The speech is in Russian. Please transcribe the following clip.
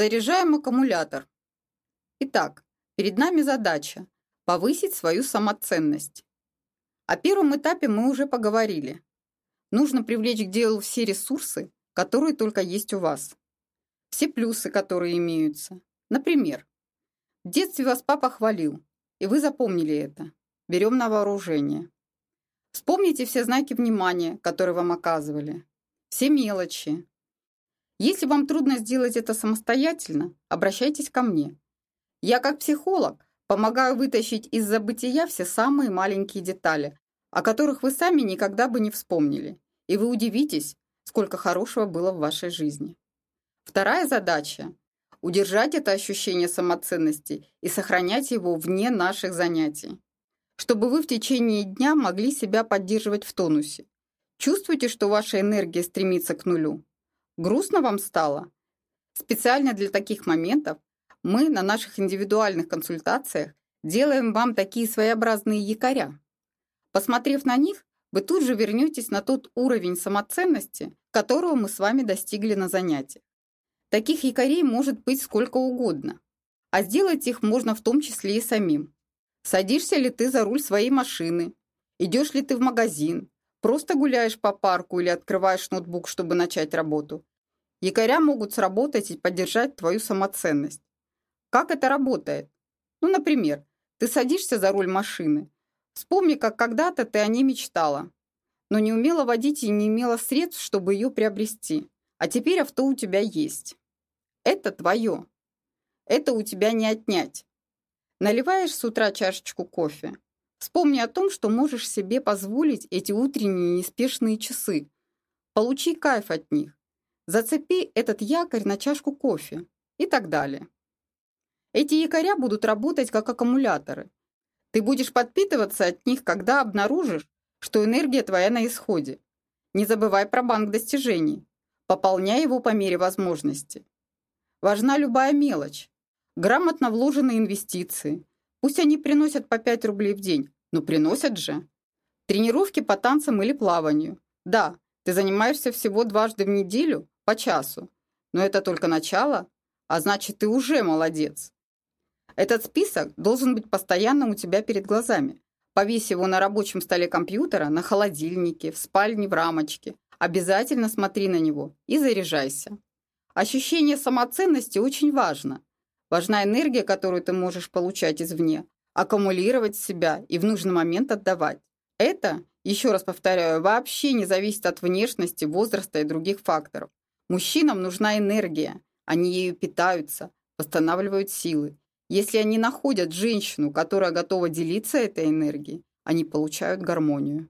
Заряжаем аккумулятор. Итак, перед нами задача – повысить свою самоценность. О первом этапе мы уже поговорили. Нужно привлечь к делу все ресурсы, которые только есть у вас. Все плюсы, которые имеются. Например, в детстве вас папа хвалил, и вы запомнили это. Берем на вооружение. Вспомните все знаки внимания, которые вам оказывали. Все мелочи, если вам трудно сделать это самостоятельно, обращайтесь ко мне. Я как психолог помогаю вытащить из забытия все самые маленькие детали, о которых вы сами никогда бы не вспомнили, и вы удивитесь, сколько хорошего было в вашей жизни. Вторая задача – удержать это ощущение самоценности и сохранять его вне наших занятий, чтобы вы в течение дня могли себя поддерживать в тонусе. Чувствуете, что ваша энергия стремится к нулю? Грустно вам стало? Специально для таких моментов мы на наших индивидуальных консультациях делаем вам такие своеобразные якоря. Посмотрев на них, вы тут же вернетесь на тот уровень самоценности, которого мы с вами достигли на занятиях. Таких якорей может быть сколько угодно, а сделать их можно в том числе и самим. Садишься ли ты за руль своей машины? Идешь ли ты в магазин? Просто гуляешь по парку или открываешь ноутбук, чтобы начать работу? Якоря могут сработать и поддержать твою самоценность. Как это работает? Ну, например, ты садишься за руль машины. Вспомни, как когда-то ты о ней мечтала, но не умела водить и не имела средств, чтобы ее приобрести. А теперь авто у тебя есть. Это твое. Это у тебя не отнять. Наливаешь с утра чашечку кофе. Вспомни о том, что можешь себе позволить эти утренние неспешные часы. Получи кайф от них. Зацепи этот якорь на чашку кофе и так далее. Эти якоря будут работать как аккумуляторы. Ты будешь подпитываться от них, когда обнаружишь, что энергия твоя на исходе. Не забывай про банк достижений. Пополняй его по мере возможности. Важна любая мелочь. Грамотно вложенные инвестиции. Пусть они приносят по 5 рублей в день, но приносят же. Тренировки по танцам или плаванию. Да, ты занимаешься всего дважды в неделю, по часу. Но это только начало, а значит, ты уже молодец. Этот список должен быть постоянно у тебя перед глазами. Повесь его на рабочем столе компьютера, на холодильнике, в спальне, в рамочке. Обязательно смотри на него и заряжайся. Ощущение самоценности очень важно. Важна энергия, которую ты можешь получать извне, аккумулировать себя и в нужный момент отдавать. Это, еще раз повторяю, вообще не зависит от внешности, возраста и других факторов. Мужчинам нужна энергия, они ею питаются, восстанавливают силы. Если они находят женщину, которая готова делиться этой энергией, они получают гармонию.